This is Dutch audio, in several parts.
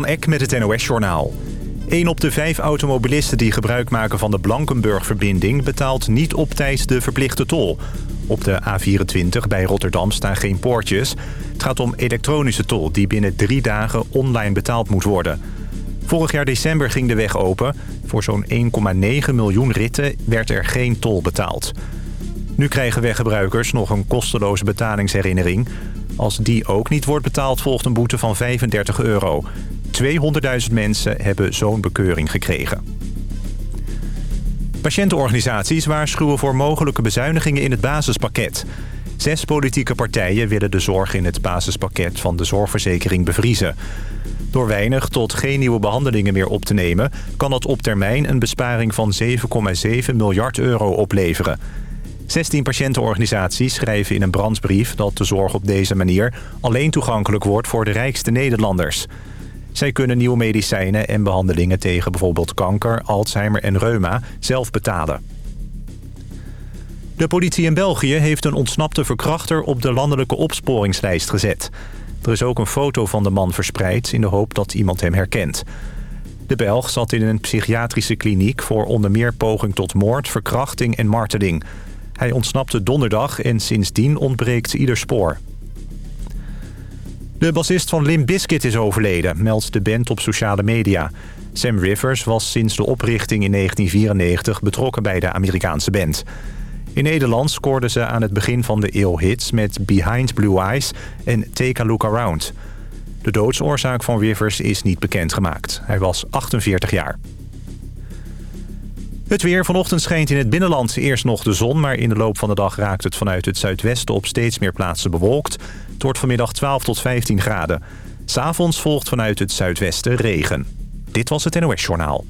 Van Eck met het NOS-journaal. Een op de vijf automobilisten die gebruik maken van de Blankenburg-verbinding... betaalt niet op tijd de verplichte tol. Op de A24 bij Rotterdam staan geen poortjes. Het gaat om elektronische tol die binnen drie dagen online betaald moet worden. Vorig jaar december ging de weg open. Voor zo'n 1,9 miljoen ritten werd er geen tol betaald. Nu krijgen weggebruikers nog een kosteloze betalingsherinnering. Als die ook niet wordt betaald volgt een boete van 35 euro. 200.000 mensen hebben zo'n bekeuring gekregen. Patiëntenorganisaties waarschuwen voor mogelijke bezuinigingen in het basispakket. Zes politieke partijen willen de zorg in het basispakket van de zorgverzekering bevriezen. Door weinig tot geen nieuwe behandelingen meer op te nemen... kan dat op termijn een besparing van 7,7 miljard euro opleveren. 16 patiëntenorganisaties schrijven in een brandsbrief dat de zorg op deze manier alleen toegankelijk wordt voor de rijkste Nederlanders. Zij kunnen nieuwe medicijnen en behandelingen tegen bijvoorbeeld kanker, Alzheimer en reuma zelf betalen. De politie in België heeft een ontsnapte verkrachter op de landelijke opsporingslijst gezet. Er is ook een foto van de man verspreid in de hoop dat iemand hem herkent. De Belg zat in een psychiatrische kliniek voor onder meer poging tot moord, verkrachting en marteling. Hij ontsnapte donderdag en sindsdien ontbreekt ieder spoor. De bassist van Limp Bizkit is overleden, meldt de band op sociale media. Sam Rivers was sinds de oprichting in 1994 betrokken bij de Amerikaanse band. In Nederland scoorden ze aan het begin van de eeuw hits met Behind Blue Eyes en Take a Look Around. De doodsoorzaak van Rivers is niet bekendgemaakt. Hij was 48 jaar. Het weer vanochtend schijnt in het binnenland eerst nog de zon... maar in de loop van de dag raakt het vanuit het zuidwesten op steeds meer plaatsen bewolkt. Het wordt vanmiddag 12 tot 15 graden. S'avonds volgt vanuit het zuidwesten regen. Dit was het NOS Journaal.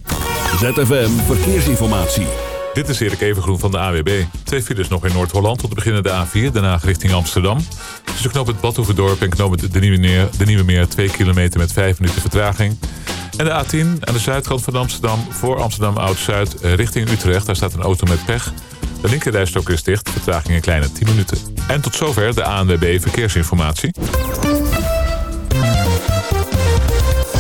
ZFM Verkeersinformatie. Dit is Erik Evengroen van de AWB. Twee files nog in Noord-Holland tot beginnen de A4, daarna richting Amsterdam. Tussen knoop het Badhoevedorp en knoop het de Nieuwe, Meer, de Nieuwe Meer 2 kilometer met 5 minuten vertraging. En de A10 aan de zuidkant van Amsterdam voor Amsterdam Oud-Zuid richting Utrecht. Daar staat een auto met pech. De linkerrijstok is dicht, vertraging een kleine 10 minuten. En tot zover de ANWB Verkeersinformatie.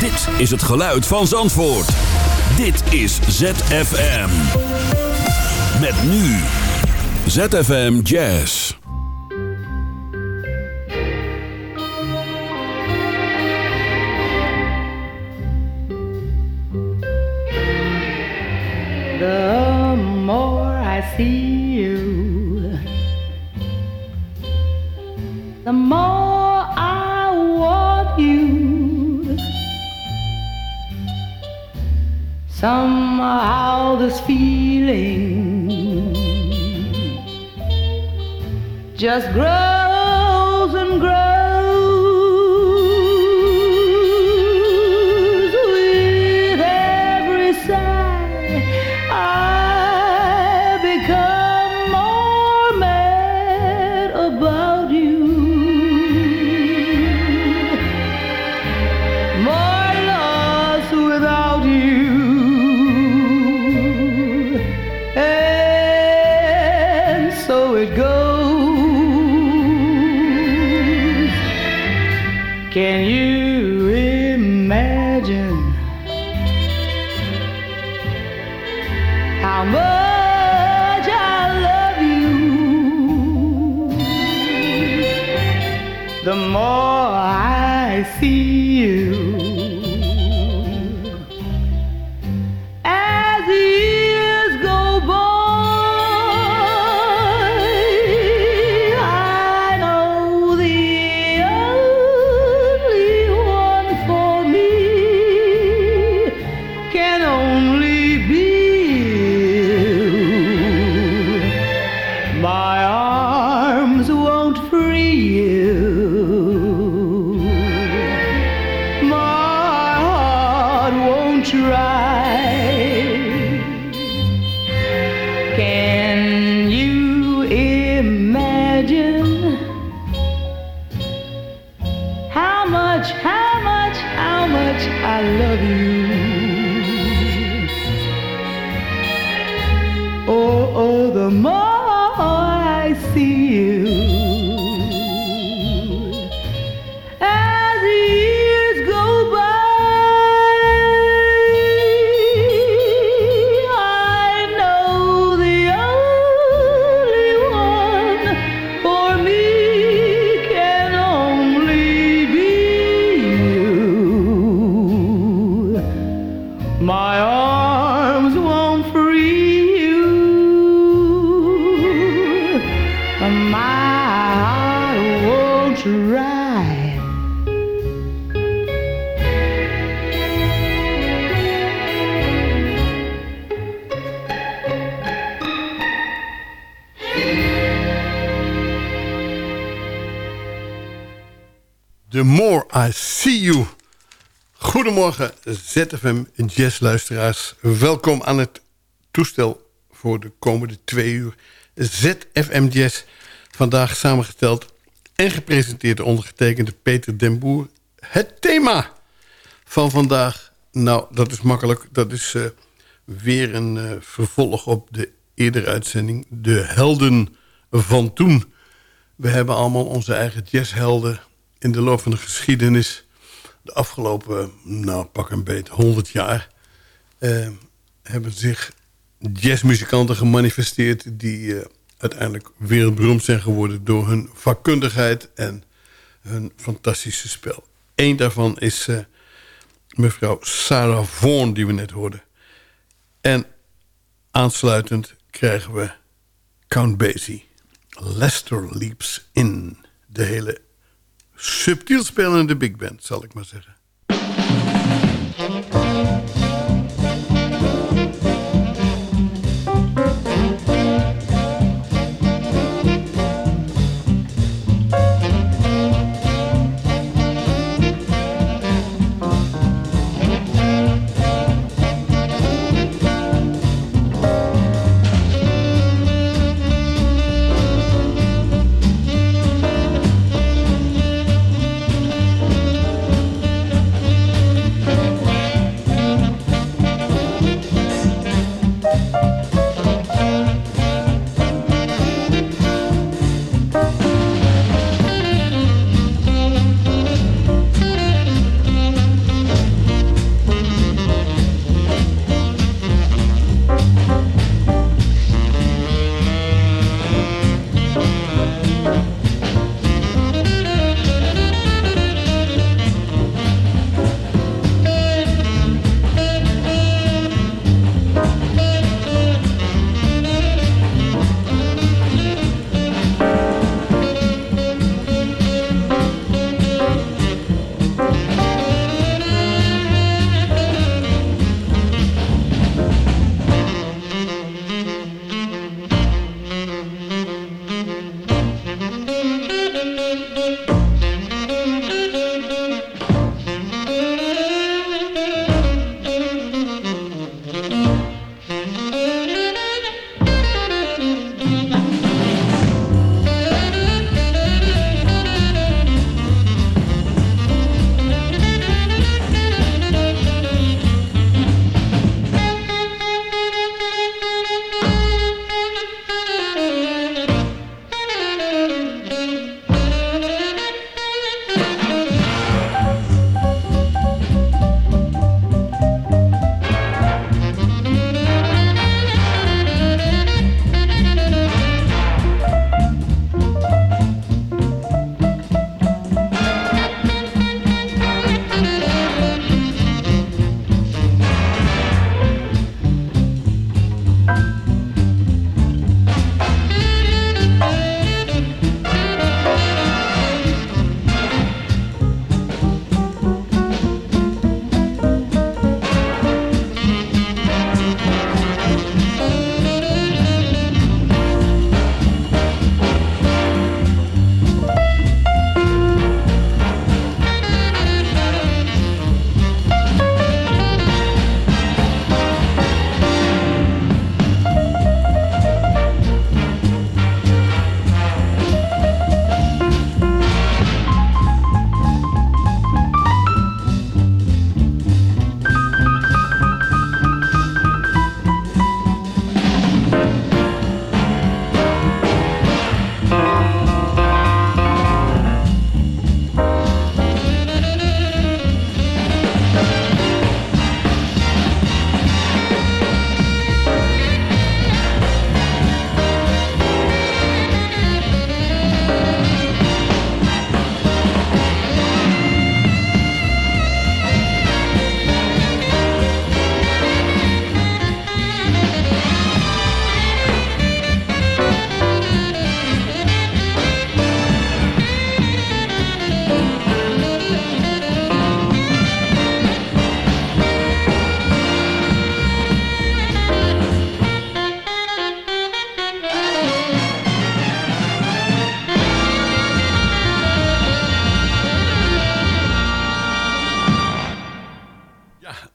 Dit is het geluid van Zandvoort. Dit is ZFM. Met nu. ZFM Jazz. The more I see you, the more I Somehow this feeling just grows and grows Goedemorgen ZFM jazzluisteraars. Welkom aan het toestel voor de komende twee uur. ZFM Jazz. Vandaag samengesteld en gepresenteerd ondergetekende Peter den Boer. Het thema van vandaag, nou dat is makkelijk. Dat is eh, weer een eh, vervolg op de eerdere uitzending. De helden van toen. We hebben allemaal onze eigen jazzhelden in de loop van de geschiedenis... de afgelopen, nou pak een beet, 100 jaar... eh, hebben zich jazzmuzikanten gemanifesteerd... die eh, uiteindelijk wereldberoemd zijn geworden... door hun vakkundigheid en hun fantastische spel. Eén daarvan is eh, mevrouw Sarah Vaughan, die we net hoorden. En aansluitend krijgen we Count Basie. Lester Leaps In. De hele subtiel spelende big band, zal ik maar zeggen.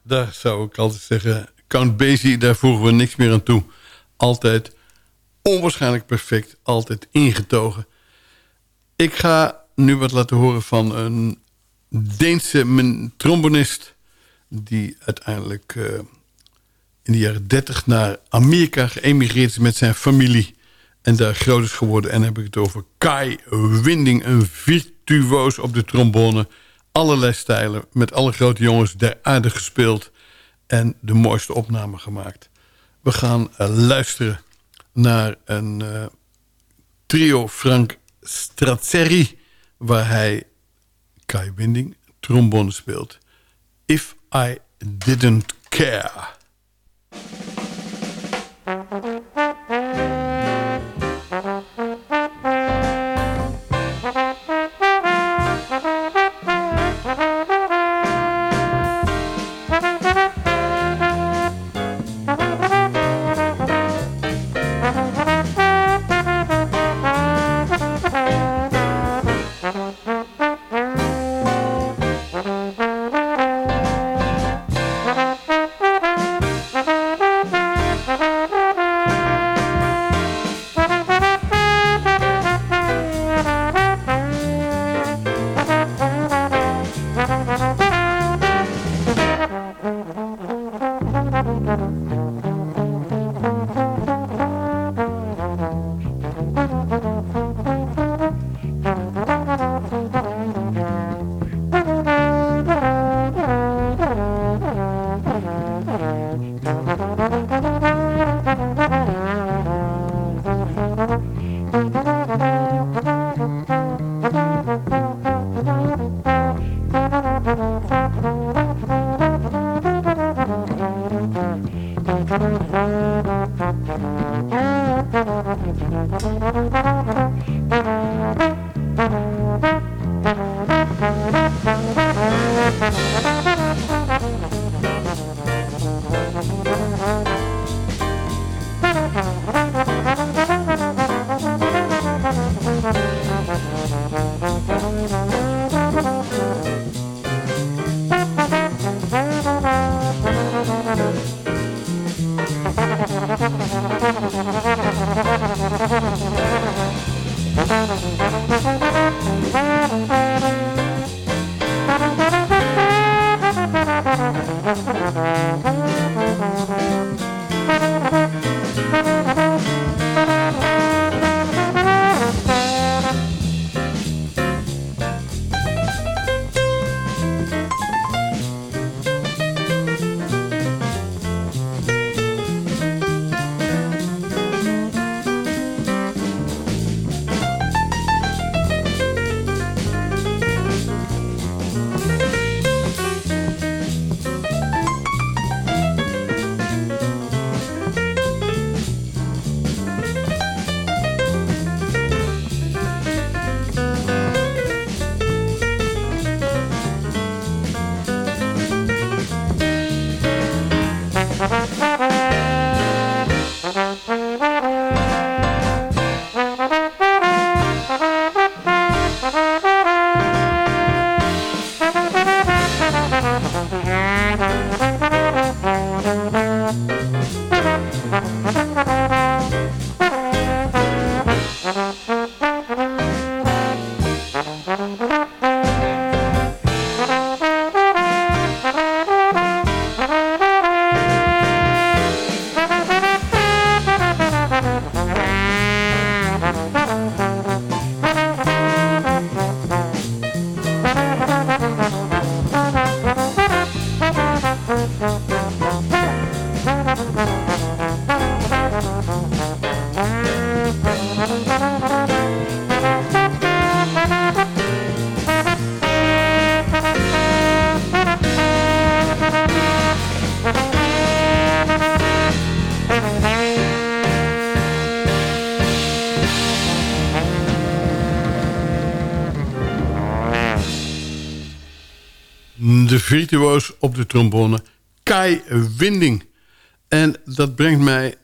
Daar zou ik altijd zeggen... Count Basie, daar voegen we niks meer aan toe. Altijd onwaarschijnlijk perfect, altijd ingetogen. Ik ga nu wat laten horen van een Deense trombonist... die uiteindelijk uh, in de jaren 30 naar Amerika geëmigreerd is met zijn familie... en daar groot is geworden. En dan heb ik het over Kai Winding, een virtuoos op de trombone... allerlei stijlen, met alle grote jongens der aarde gespeeld... en de mooiste opnamen gemaakt. We gaan uh, luisteren naar een uh, trio Frank Strazzeri... waar hij Kai Winding trombone speelt. If I Didn't Care... Virtuoos op de trombone, Kai Winding. En dat brengt mij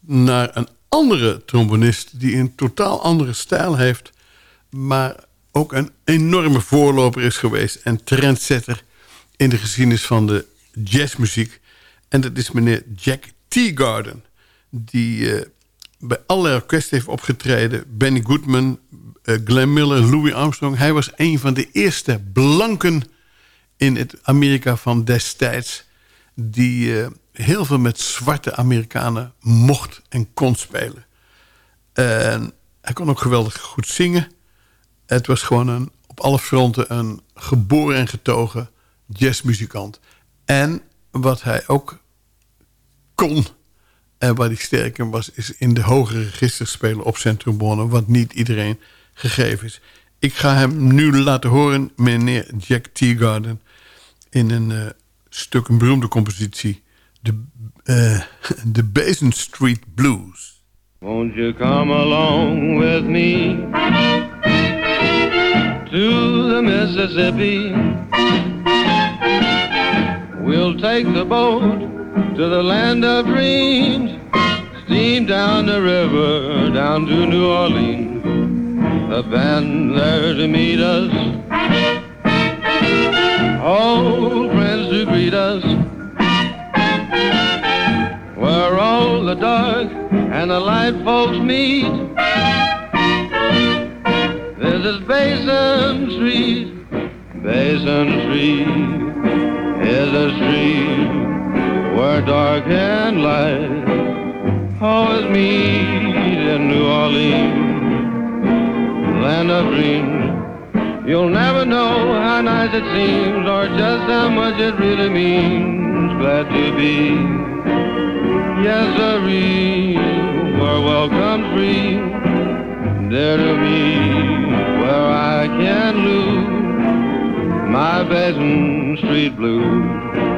naar een andere trombonist... die een totaal andere stijl heeft... maar ook een enorme voorloper is geweest... en trendsetter in de geschiedenis van de jazzmuziek. En dat is meneer Jack Teagarden. Die uh, bij allerlei orkesten heeft opgetreden. Benny Goodman, uh, Glenn Miller, Louis Armstrong. Hij was een van de eerste blanken in het Amerika van destijds... die uh, heel veel met zwarte Amerikanen mocht en kon spelen. En hij kon ook geweldig goed zingen. Het was gewoon een, op alle fronten een geboren en getogen jazzmuzikant. En wat hij ook kon en waar hij sterk in was... is in de hogere registers spelen op zijn trombone... wat niet iedereen gegeven is. Ik ga hem nu laten horen, meneer Jack Teagarden... in een uh, stuk, een beroemde compositie... de, uh, de Basin Street Blues. Won't you come along with me to the Mississippi? We'll take the boat to the land of dreams. Steam down the river, down to New Orleans. A band there to meet us. Old friends to greet us. Where all the dark and the light folks meet. This is Basin Street, Basin Street is a street where dark and light always meet in New Orleans, land of dreams. You'll never know how nice it seems or just how much it really means. Glad to be, yes, sirree, where welcome's free. There to me, where I can lose my Basin Street Blues.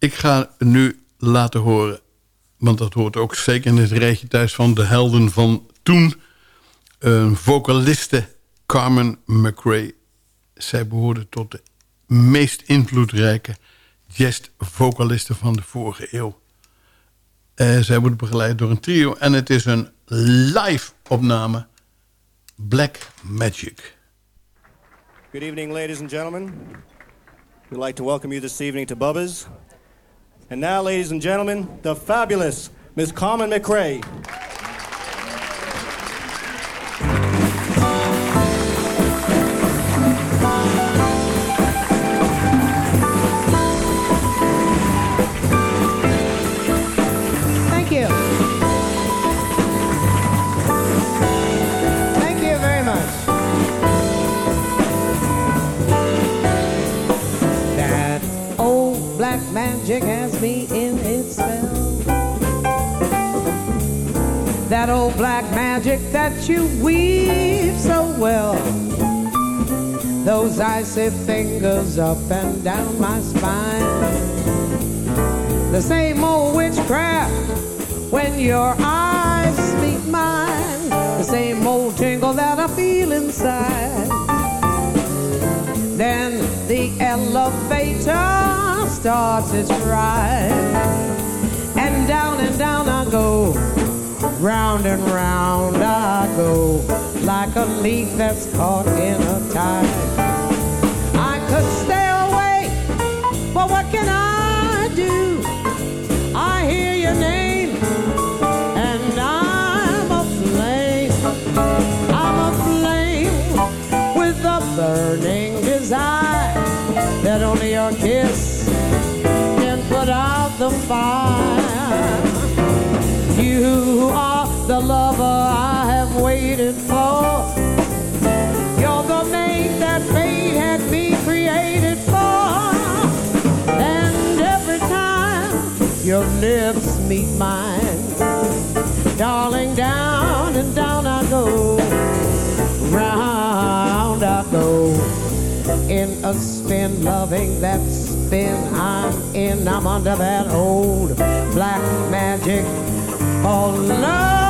Ik ga nu laten horen, want dat hoort ook zeker in het rijtje thuis van de helden van toen. Een vocaliste Carmen McRae. Zij behoorde tot de meest invloedrijke jazz-vocalisten van de vorige eeuw. Uh, zij wordt begeleid door een trio en het is een live opname. Black Magic. Good evening, ladies and gentlemen. We'd like to welcome you this evening to Bubba's. And now, ladies and gentlemen, the fabulous Miss Carmen McRae. That old black magic that you weave so well. Those icy fingers up and down my spine. The same old witchcraft when your eyes meet mine. The same old tingle that I feel inside. Then the elevator starts its ride. And down and down I go. Round and round I go. Like a leaf that's caught in a tide. I could stay away, but what can I do? I hear your name, and I'm aflame. I'm aflame with a burning desire that only your kiss can put out the fire. You are the lover I have waited for. You're the mate that fate had me created for. And every time your lips meet mine, darling, down and down I go. Round I go. In a spin, loving that spin I'm in. I'm under that old black magic called love.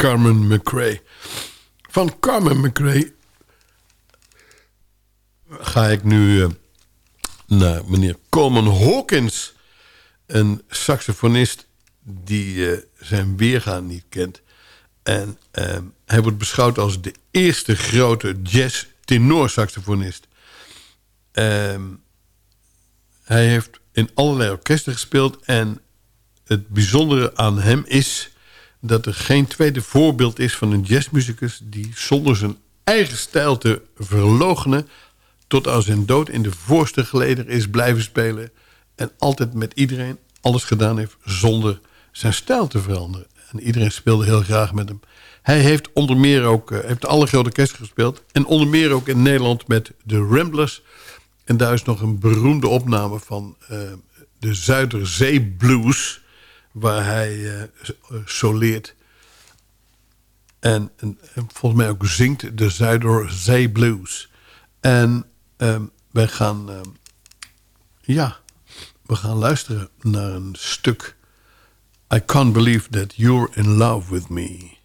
Carmen McRae. Van Carmen McRae ga ik nu eh, naar meneer Coleman Hawkins. Een saxofonist die eh, zijn weergaan niet kent. En eh, hij wordt beschouwd als de eerste grote jazz tenorsaxofonist. Ehm hij heeft in allerlei orkesten gespeeld. En het bijzondere aan hem is dat er geen tweede voorbeeld is van een jazzmuzikus... die zonder zijn eigen stijl te verloochenen... tot aan zijn dood in de voorste geleder is blijven spelen... en altijd met iedereen alles gedaan heeft zonder zijn stijl te veranderen. En iedereen speelde heel graag met hem. Hij heeft onder meer ook eh, heeft alle grote orkesten gespeeld... en onder meer ook in Nederland met de Ramblers... En daar is nog een beroemde opname van eh, de Zuiderzee Blues... waar hij eh, soleert. En, en, en volgens mij ook zingt de Zuiderzee Blues. En ehm, wij gaan... ehm, ja, we gaan luisteren naar een stuk... I can't believe that you're in love with me.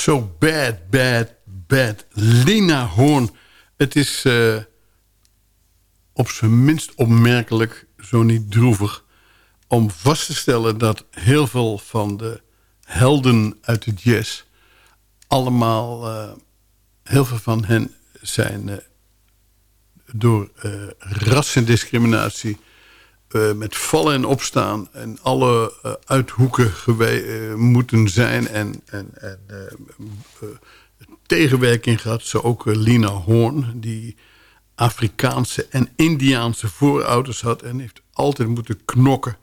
So bad, bad, bad. Lina Hoorn. Het is eh, op zijn minst opmerkelijk, zo niet droevig... om vast te stellen dat heel veel van de helden uit de jazz... allemaal, eh, heel veel van hen zijn eh, door rassendiscriminatie... eh, met vallen en opstaan en alle eh, uithoeken eh, moeten zijn... en, en, en tegenwerking gehad. Zo ook Lina Horn, die Afrikaanse en Indiaanse voorouders had... en heeft altijd moeten knokken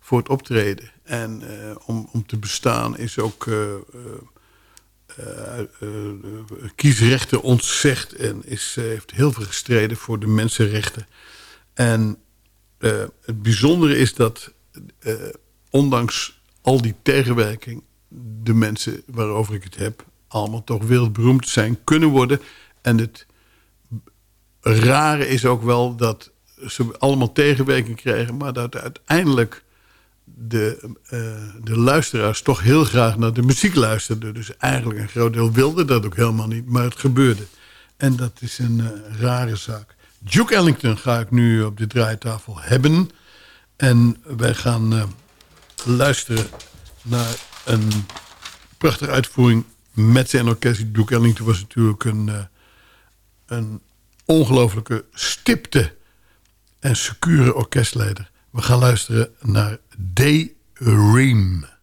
voor het optreden. En om, om te bestaan is ook... kiesrechten ontzegd en is, heeft heel veel gestreden voor de mensenrechten. En eh, het bijzondere is dat eh, ondanks al die tegenwerking... de mensen waarover ik het heb... allemaal toch wereldberoemd zijn kunnen worden. En het rare is ook wel dat ze allemaal tegenwerking kregen... maar dat uiteindelijk de, eh, de luisteraars toch heel graag naar de muziek luisterden. Dus eigenlijk een groot deel wilde dat ook helemaal niet, maar het gebeurde. En dat is een rare zaak. Duke Ellington ga ik nu op de draaitafel hebben. En wij gaan eh, luisteren naar een prachtige uitvoering met zijn orkest. Duke Ellington was natuurlijk een, eh, een ongelooflijke stipte en secure orkestleider. We gaan luisteren naar Daydream. Duke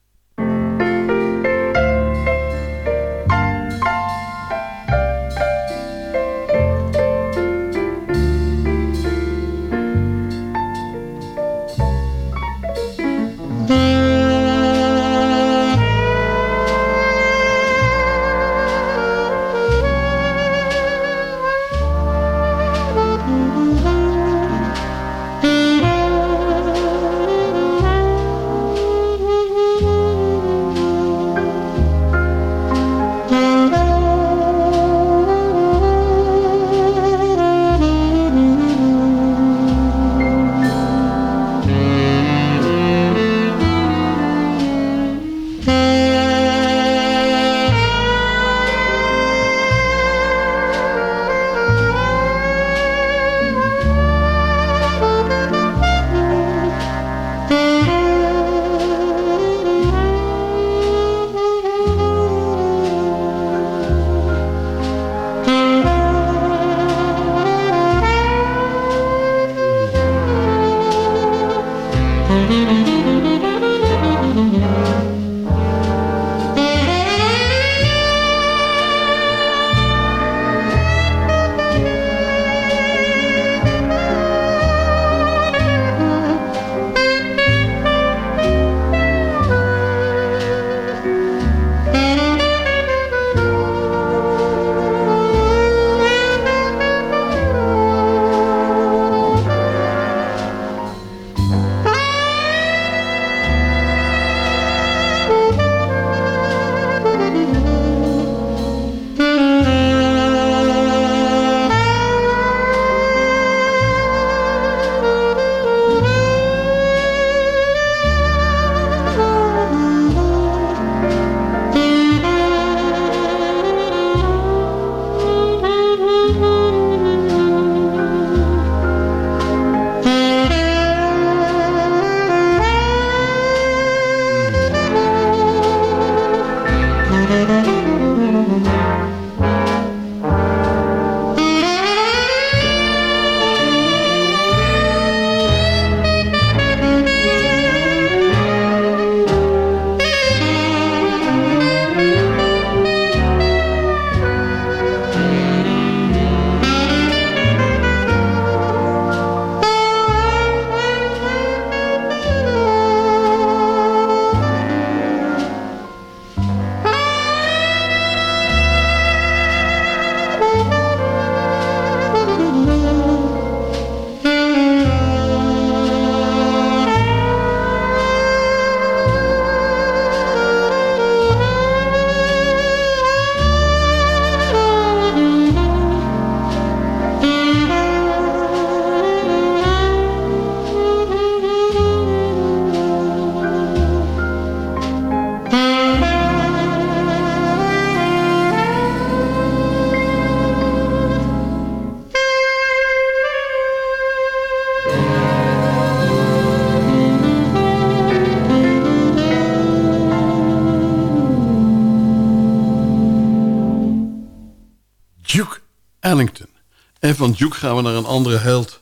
van Duke gaan we naar een andere held.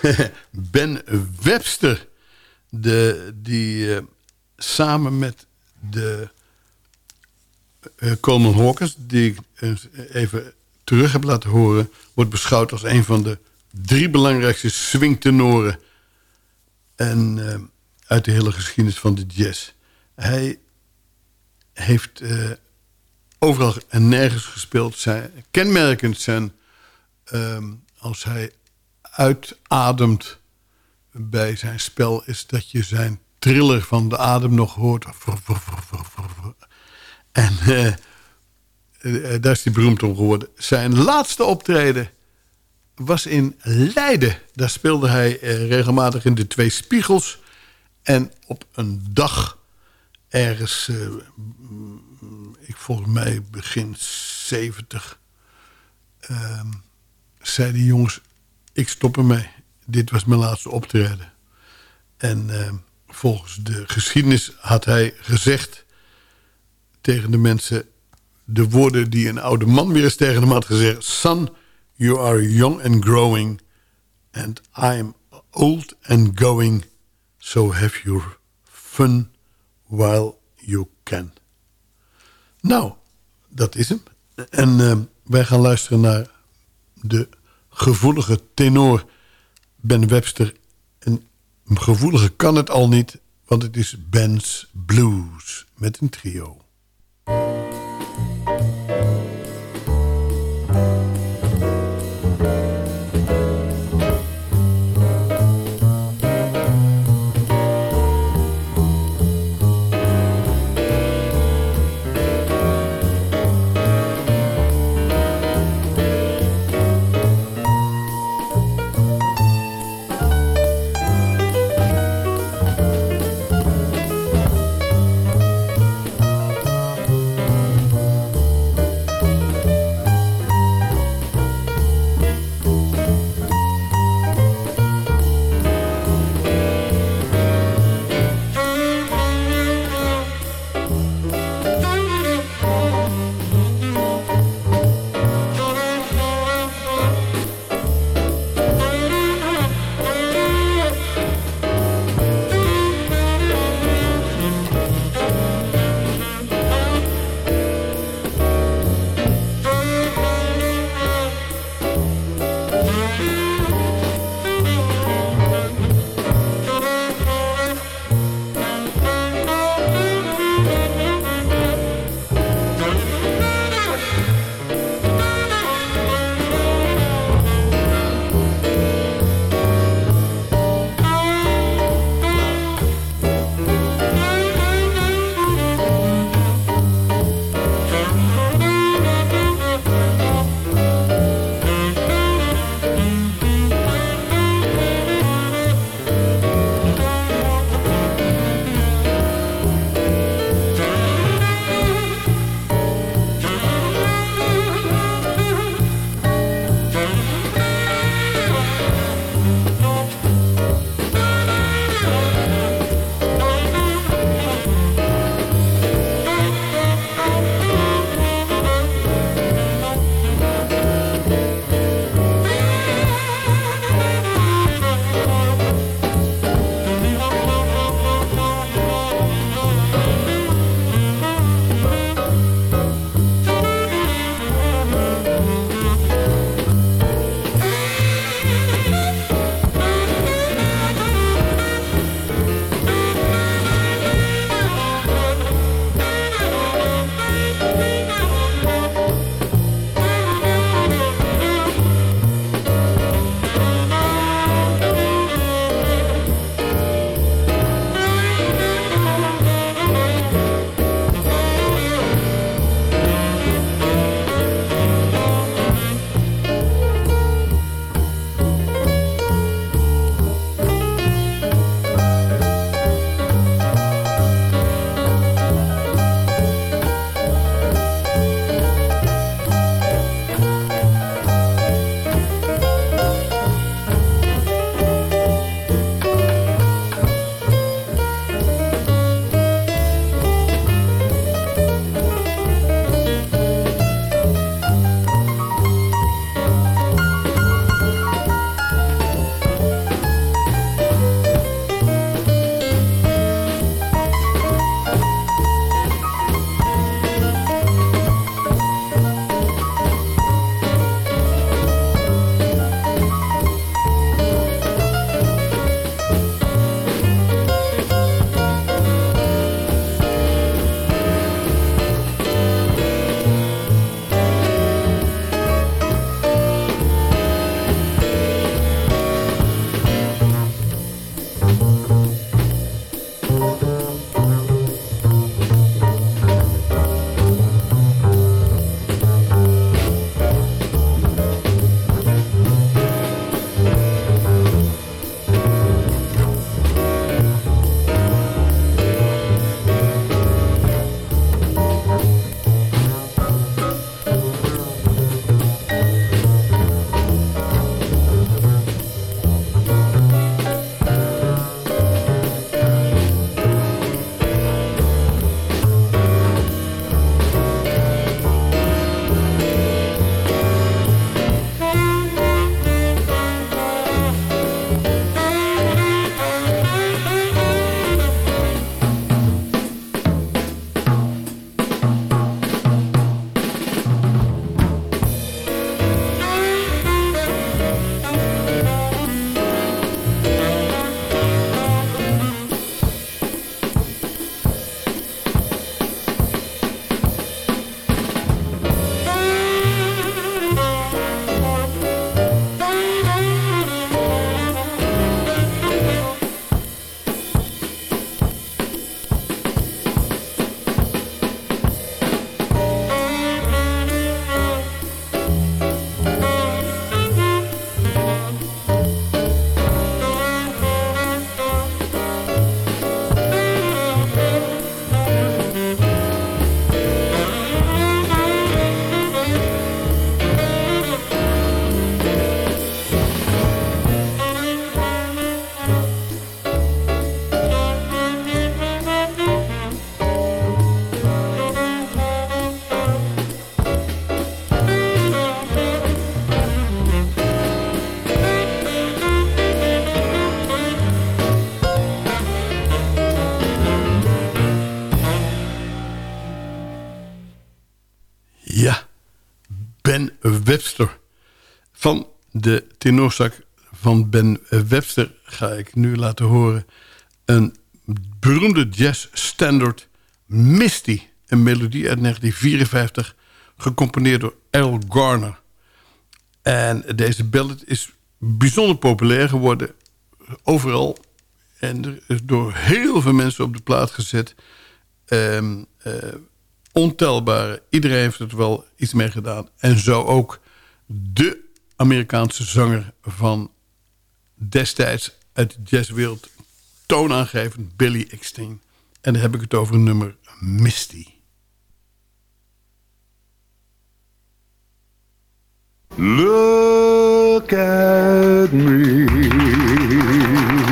ben Webster. De, die eh, samen met de uh, Coleman Hawkins... die ik even terug heb laten horen... wordt beschouwd als een van de drie belangrijkste swingtenoren... En, uh, uit de hele geschiedenis van de jazz. Hij heeft overal en nergens gespeeld. Zijn, kenmerkend zijn um, als hij uitademt bij zijn spel... is dat je zijn triller van de adem nog hoort. En uh, daar is hij beroemd om geworden. Zijn laatste optreden was in Leiden. Daar speelde hij regelmatig in de Twee Spiegels. En op een dag ergens, uh, ik volgens mij begin 70, uh, zei die jongens, ik stop ermee. Dit was mijn laatste optreden. En uh, volgens de geschiedenis had hij gezegd tegen de mensen... de woorden die een oude man weer eens tegen hem had gezegd... Son, you are young and growing... and I am old and going... so have your fun while you can. Nou, dat is hem. En uh, wij gaan luisteren naar de gevoelige tenor Ben Webster. En gevoelige kan het al niet, want het is Ben's Blues met een trio. Webster. Van de tenorzak van Ben Webster ga ik nu laten horen... een beroemde jazz standard Misty. Een melodie uit 1954, gecomponeerd door Al Garner. En deze ballad is bijzonder populair geworden. Overal. En er is door heel veel mensen op de plaat gezet. Um, uh, ontelbare. Iedereen heeft er wel iets mee gedaan. En zo ook de Amerikaanse zanger van destijds uit de jazzwereld toonaangevend Billy Eckstein. En dan heb ik het over een nummer Misty. Look at me.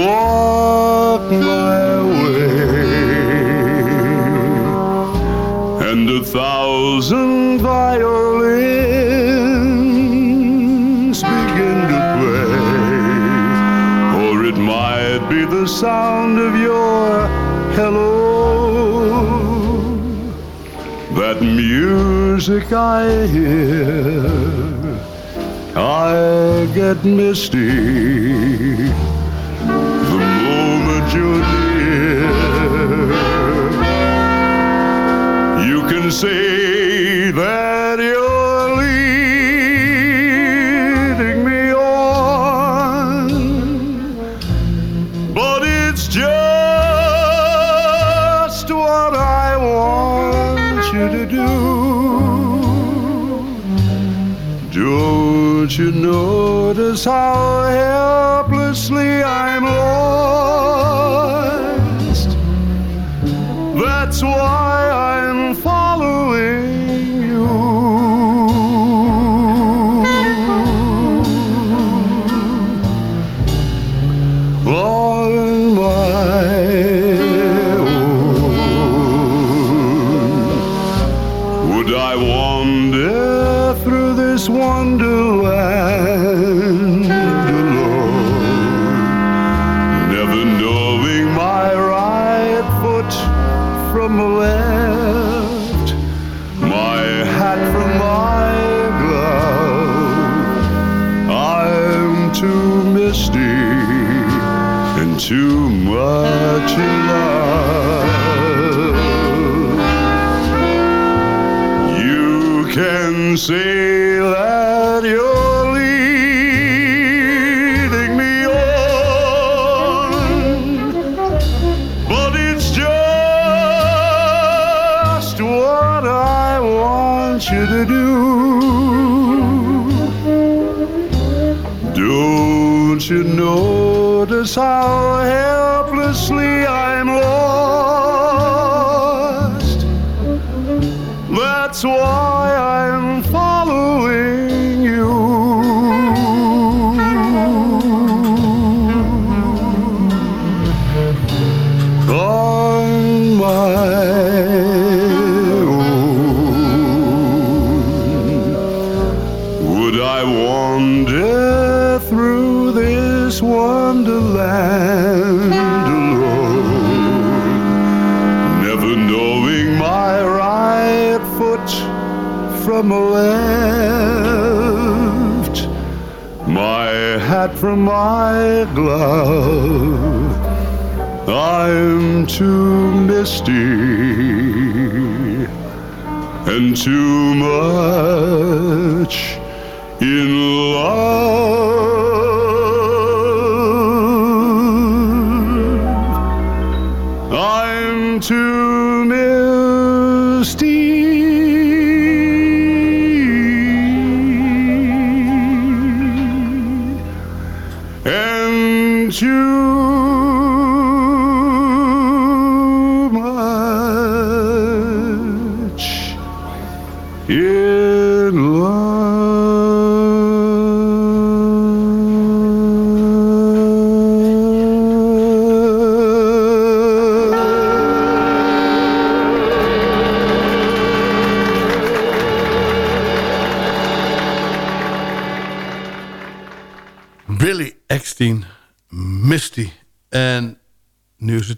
Walk my way, and a thousand violins begin to play, or it might be the sound of your hello. That music I hear, I get misty That's why I'm following left, my hat from my glove. I'm too misty and too much in love. I'm too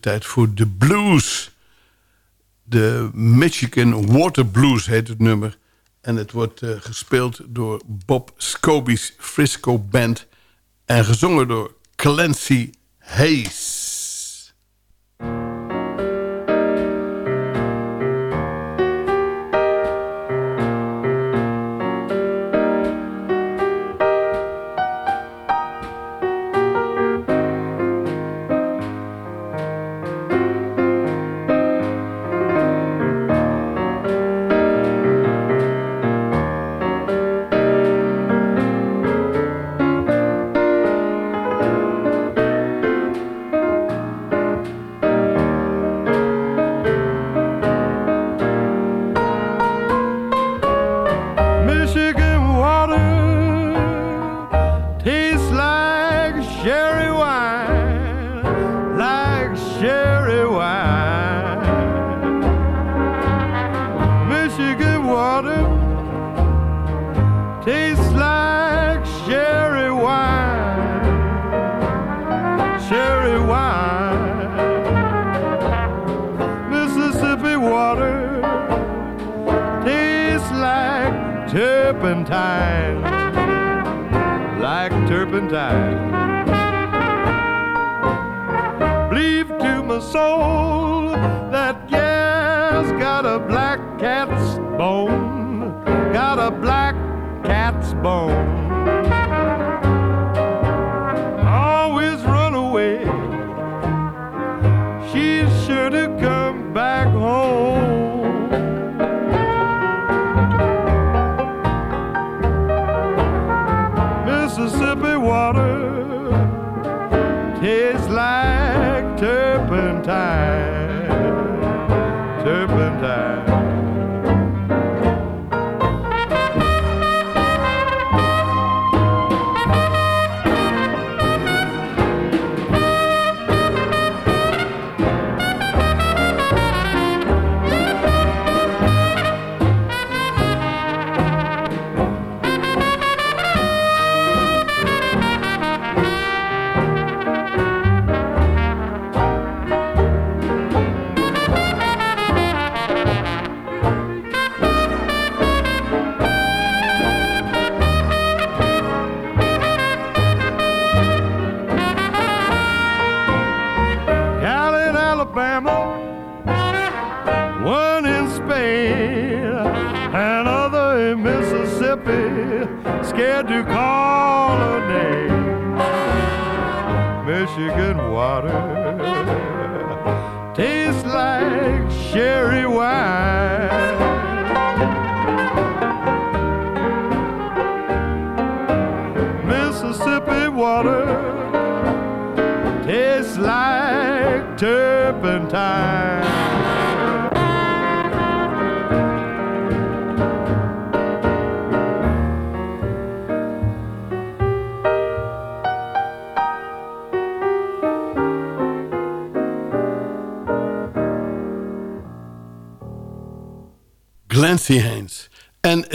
tijd voor de blues. De Michigan Water Blues heet het nummer. En het wordt eh, gespeeld door Bob Scobie's Frisco Band... en gezongen door Clancy Hayes.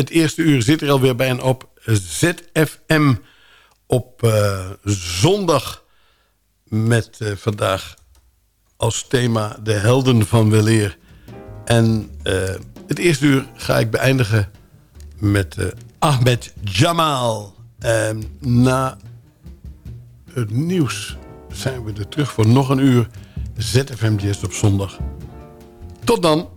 Het eerste uur zit er alweer bijna op ZFM op eh, zondag met eh, vandaag als thema de helden van weleer. En eh, het eerste uur ga ik beëindigen met Ahmed Jamal. En na het nieuws zijn we er terug voor nog een uur ZFM Jazz op zondag. Tot dan.